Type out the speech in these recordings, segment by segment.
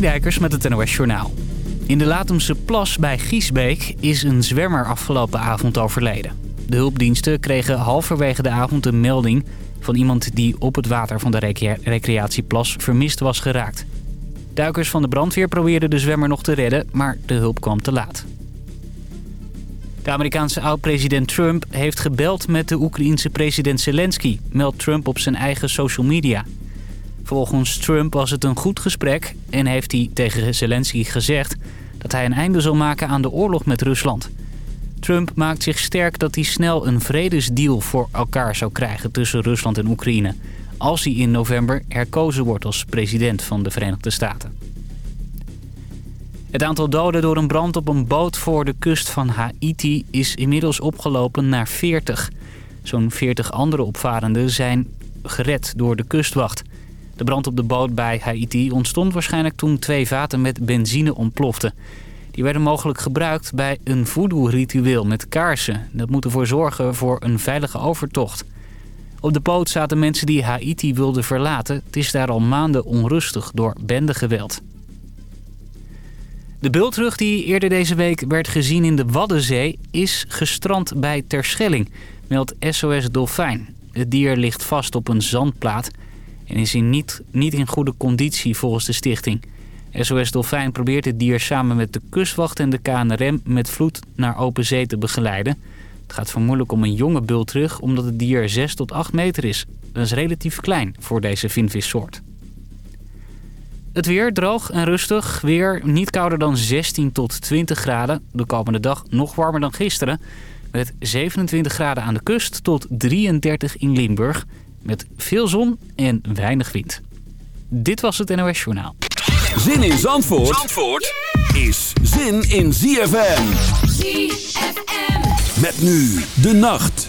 Dijkers met het NOS Journaal. In de Latemse plas bij Giesbeek is een zwemmer afgelopen avond overleden. De hulpdiensten kregen halverwege de avond een melding... van iemand die op het water van de recreatieplas vermist was geraakt. Duikers van de brandweer probeerden de zwemmer nog te redden, maar de hulp kwam te laat. De Amerikaanse oud-president Trump heeft gebeld met de Oekraïense president Zelensky... meldt Trump op zijn eigen social media... Volgens Trump was het een goed gesprek en heeft hij tegen Zelensky gezegd... dat hij een einde zal maken aan de oorlog met Rusland. Trump maakt zich sterk dat hij snel een vredesdeal voor elkaar zou krijgen tussen Rusland en Oekraïne... als hij in november herkozen wordt als president van de Verenigde Staten. Het aantal doden door een brand op een boot voor de kust van Haiti is inmiddels opgelopen naar 40. Zo'n 40 andere opvarenden zijn gered door de kustwacht... De brand op de boot bij Haiti ontstond waarschijnlijk toen twee vaten met benzine ontploften. Die werden mogelijk gebruikt bij een voodoo-ritueel met kaarsen. Dat moet ervoor zorgen voor een veilige overtocht. Op de boot zaten mensen die Haiti wilden verlaten. Het is daar al maanden onrustig door bendegeweld. De bultrug die eerder deze week werd gezien in de Waddenzee... is gestrand bij Terschelling, meldt SOS Dolfijn. Het dier ligt vast op een zandplaat en is in niet, niet in goede conditie volgens de stichting. SOS Dolfijn probeert het dier samen met de kustwacht en de KNRM met vloed naar open zee te begeleiden. Het gaat vermoedelijk om een jonge bultrug omdat het dier 6 tot 8 meter is. Dat is relatief klein voor deze vinvissoort. Het weer droog en rustig. Weer niet kouder dan 16 tot 20 graden. De komende dag nog warmer dan gisteren. Met 27 graden aan de kust tot 33 in Limburg met veel zon en weinig wind. Dit was het NOS Journaal. Zin in Zandvoort, Zandvoort is zin in ZFM. ZFM. Met nu de nacht.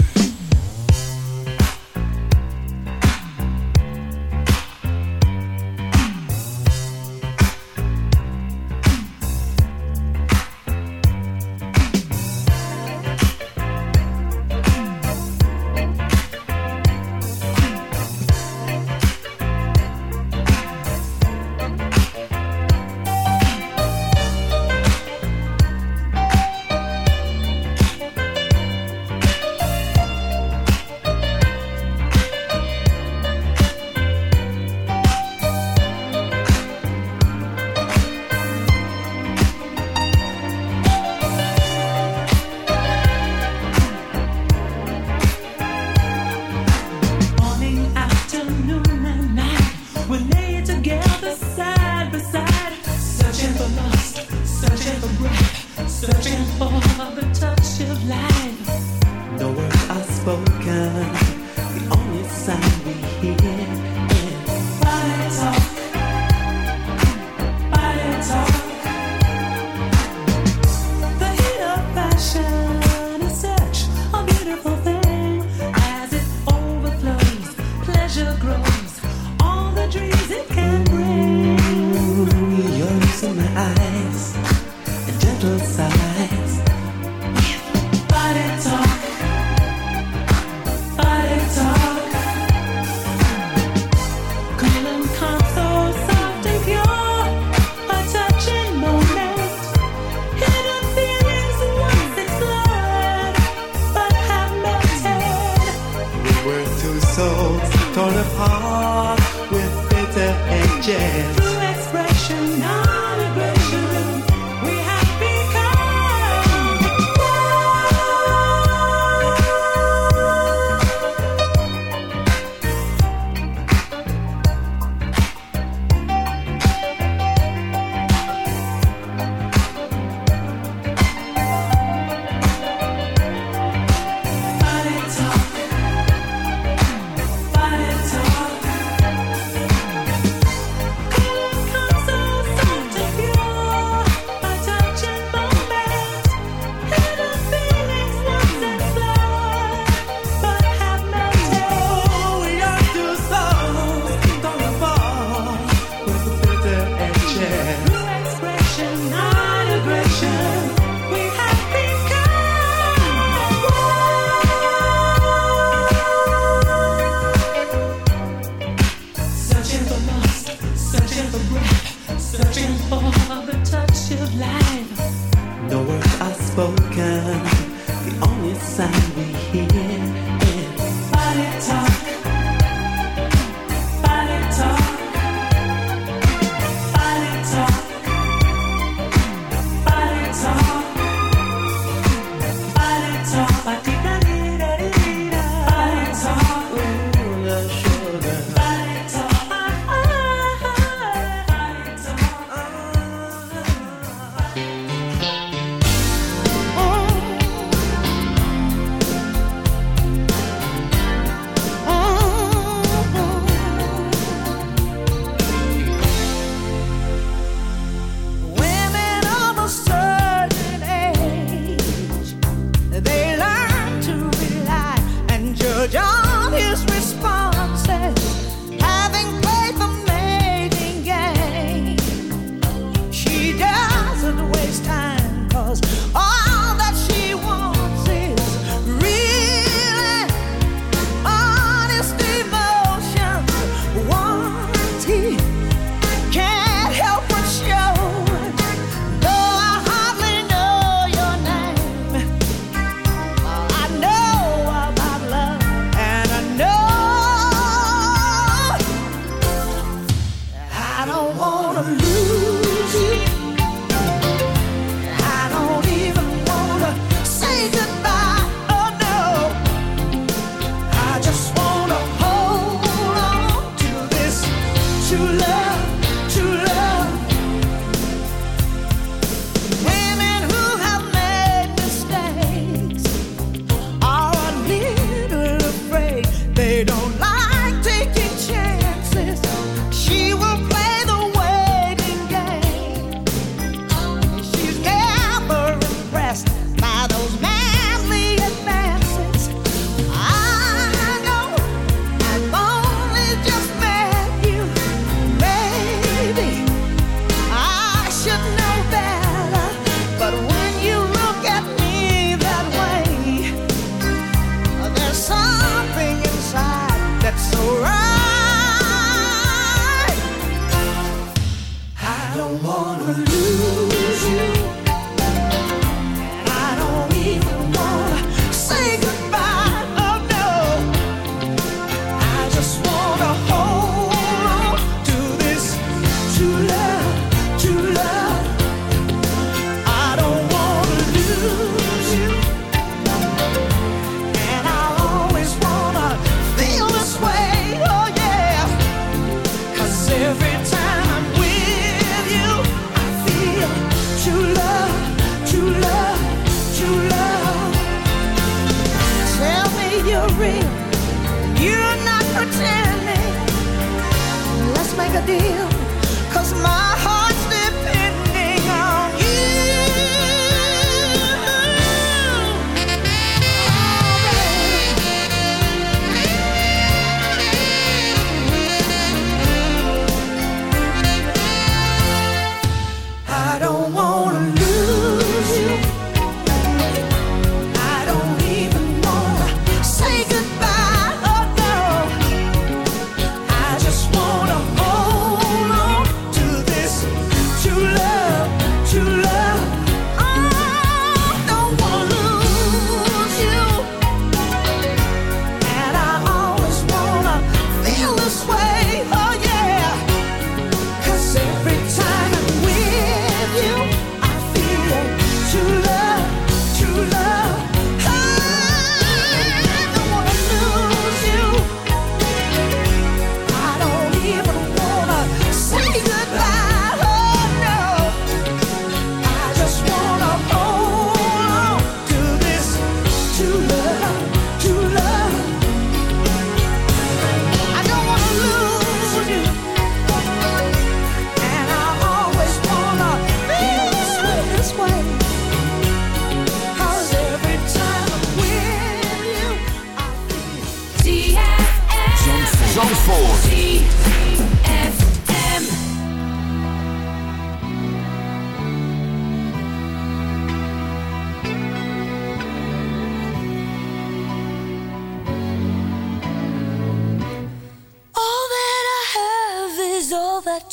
don't wanna lose you.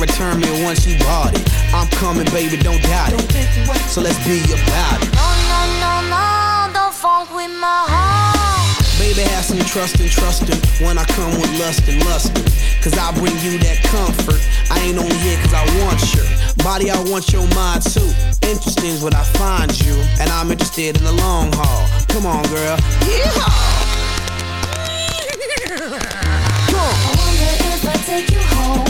Return me once you bought it. I'm coming, baby, don't doubt it. So let's be about it. No, no, no, no, don't funk with my heart. Baby, have some trust and trustin' when I come with lust and lustin'. Cause I bring you that comfort. I ain't only here cause I want your body, I want your mind too. Interesting is what I find you, and I'm interested in the long haul. Come on, girl. Yeehaw! Come on. I wonder if I take you home,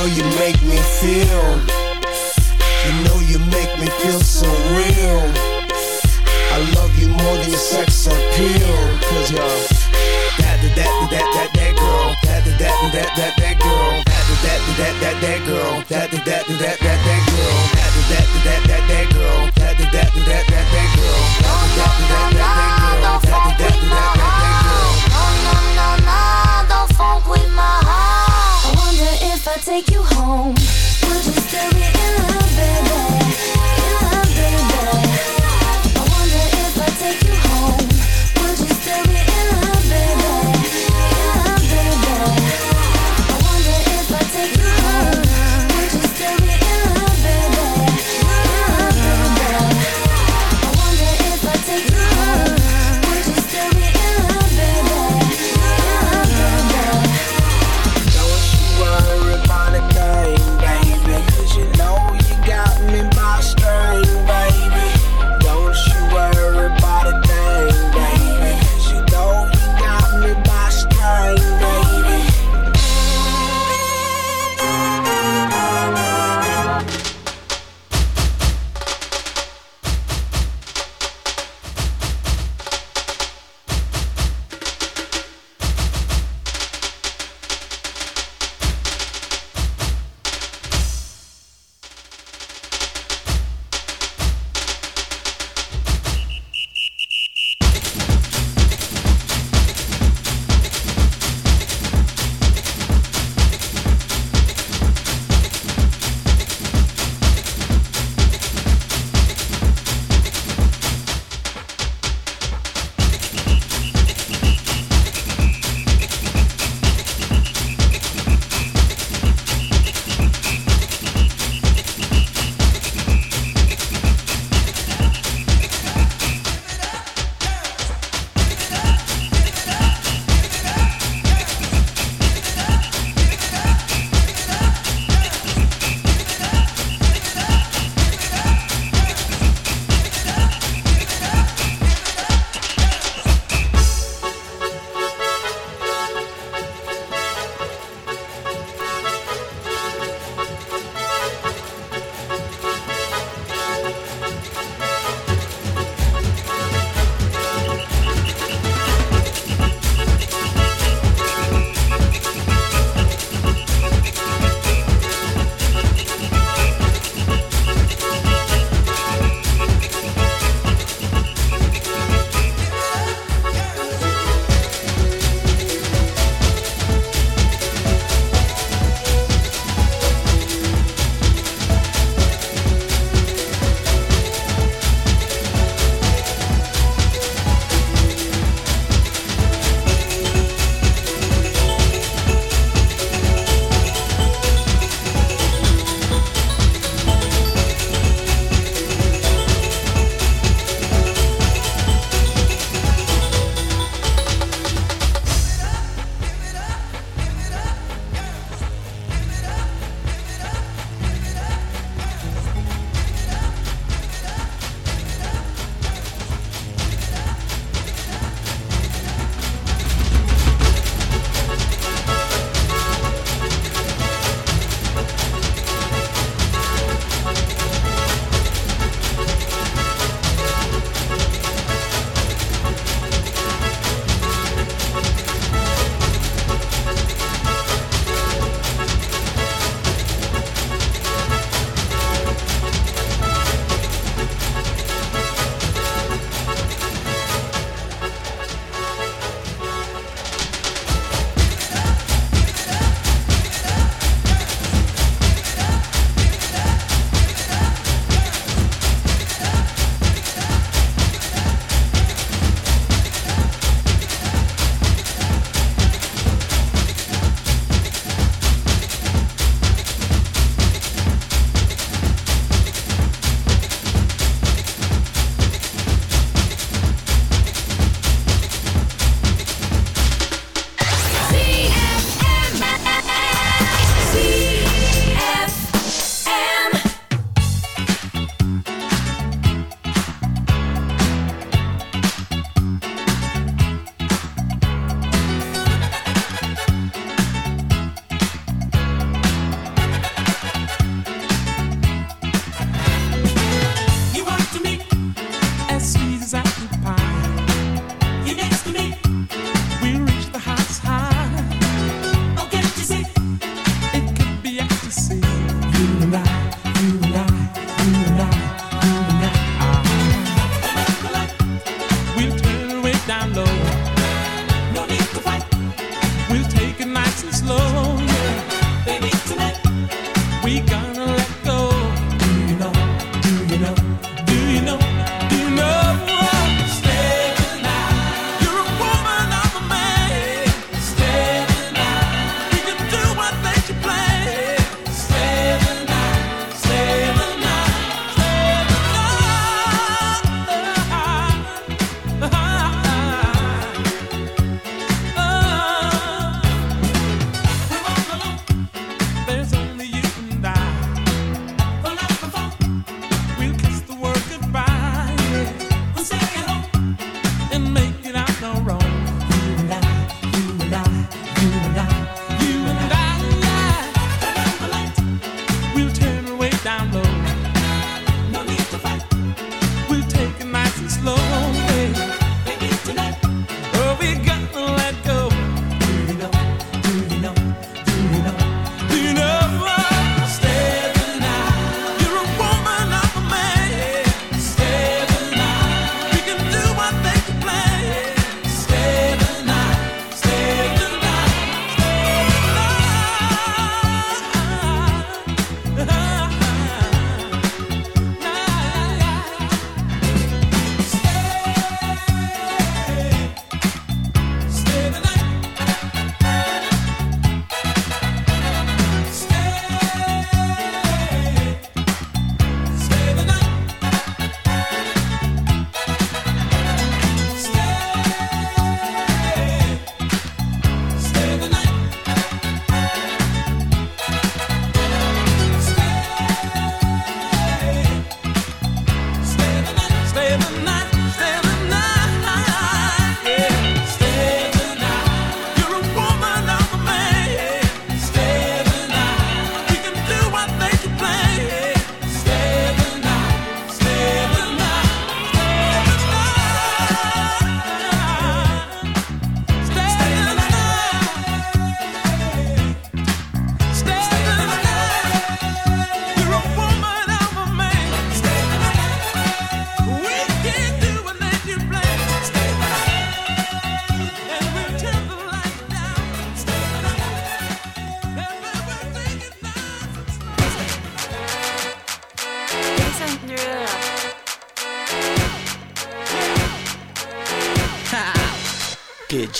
Girl, you make me feel. You know you make me feel so real. I love you more than your sex appeal. Cause you're that, that, that, that, that, that girl. That, that, that, that, that, that girl. That, that, that, that, that girl. That, that, that, that, that,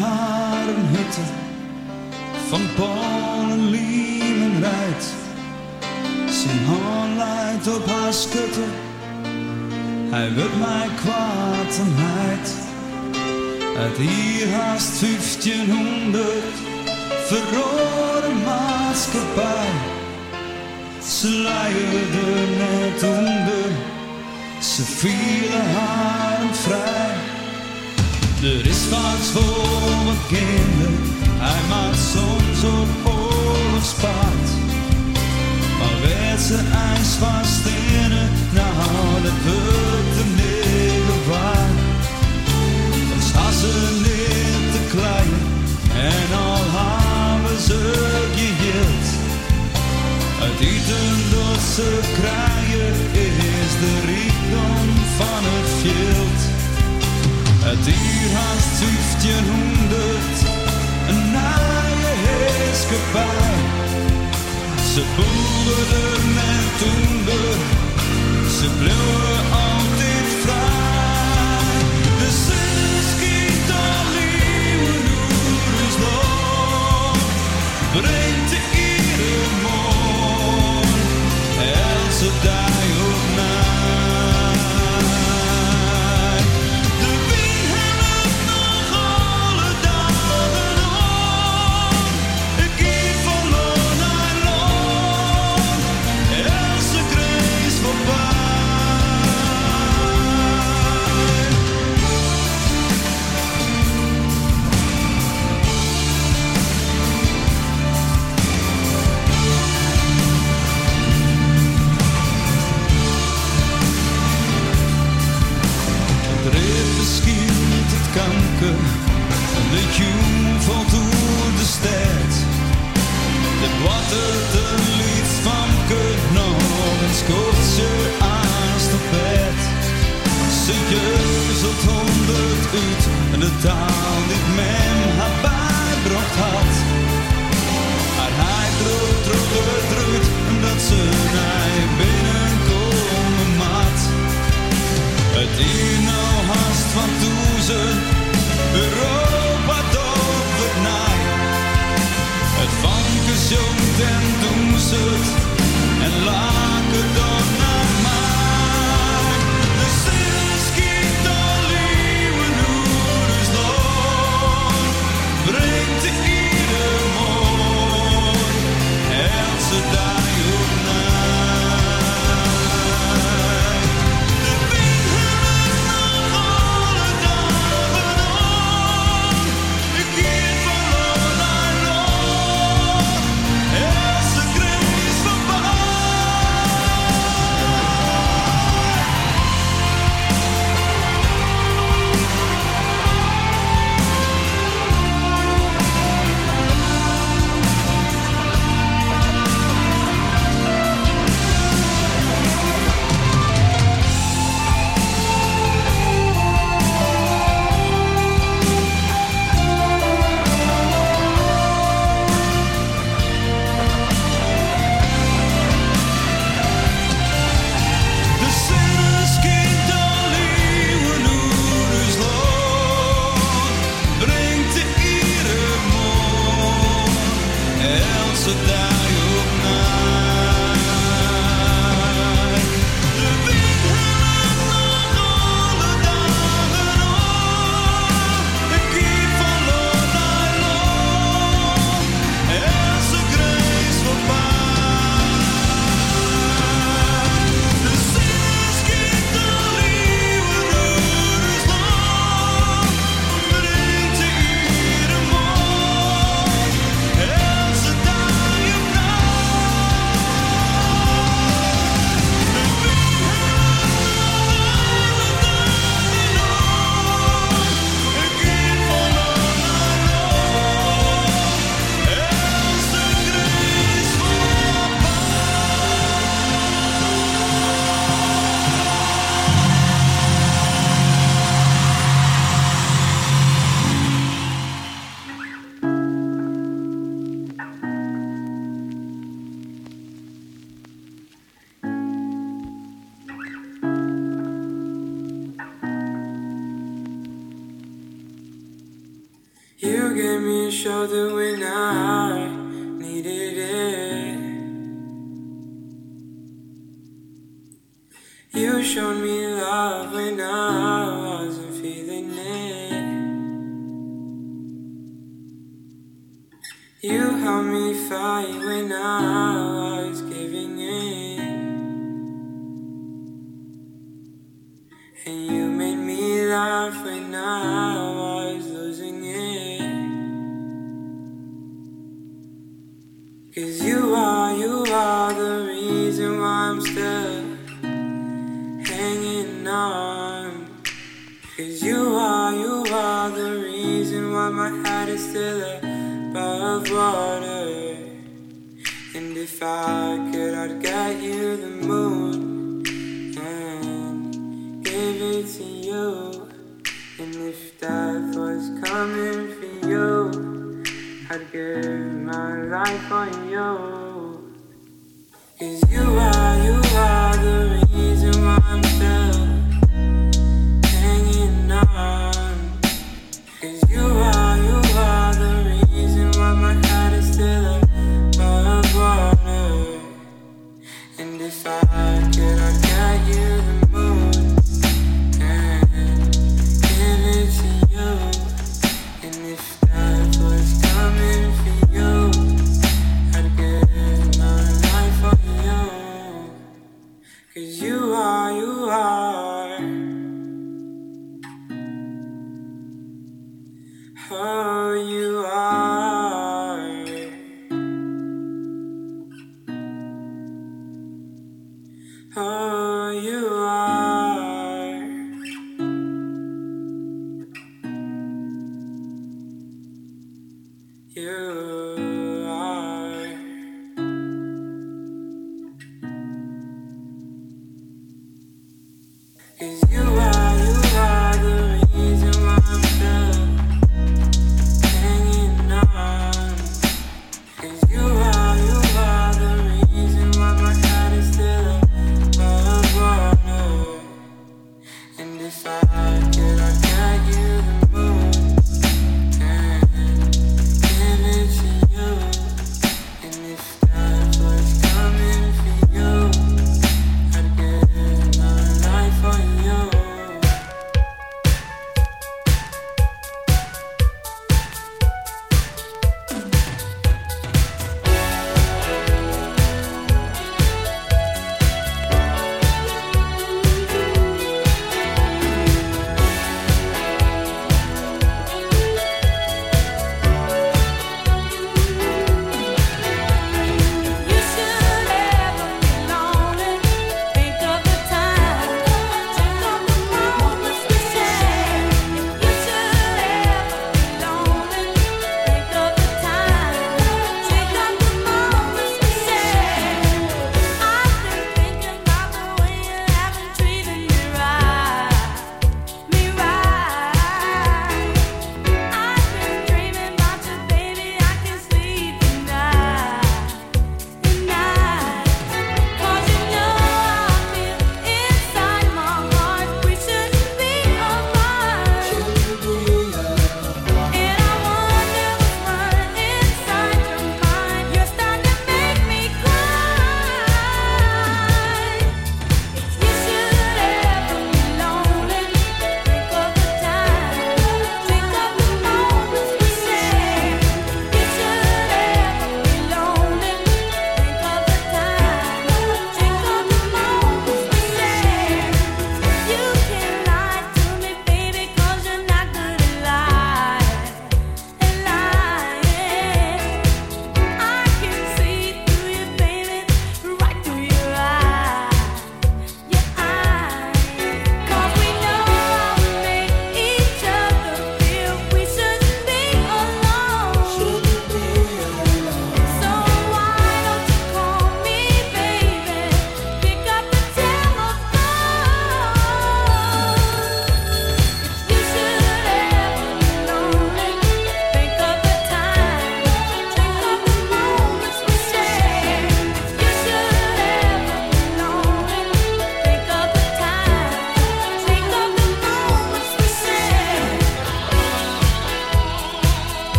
Haar een hutte van Polen, Liemen rijdt. Zijn hand leidt op haar schutte, hij wil mij kwaad en heid. Uit hier haast 1500 verrode maatschappij. Ze leierden net onder, ze vielen haar vrij. Er is vaak voor wat kinderen, hij maakt soms op oorlogspaard. Maar werd ze ijs vast in het, nou dat wordt de negen waard. Dan ze niet te klein en al hebben ze geheeld. Het eten dat ze krijgen is de rijkdom van het veld. Het uur haast 1500, een naaie heerskepaar. Ze boerden en toender, ze bleven altijd vrij. De zon schiet al nieuwe is nog, Je valt door de stad. De wat het een lied van kut nog ze aan de bed. Ze jeuzelt honderd uit en de taal die men haar bijbracht had. Haar hij droog, droog, droog, dat ze naar binnenkomen mat. Het hier nou haast van toezen en doen ze het en laken dan. of that to water. And if I could, I'd get you the moon and give it to you. And if death was coming for you, I'd give my life for you. Cause you are.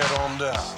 Up, on down.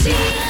Standing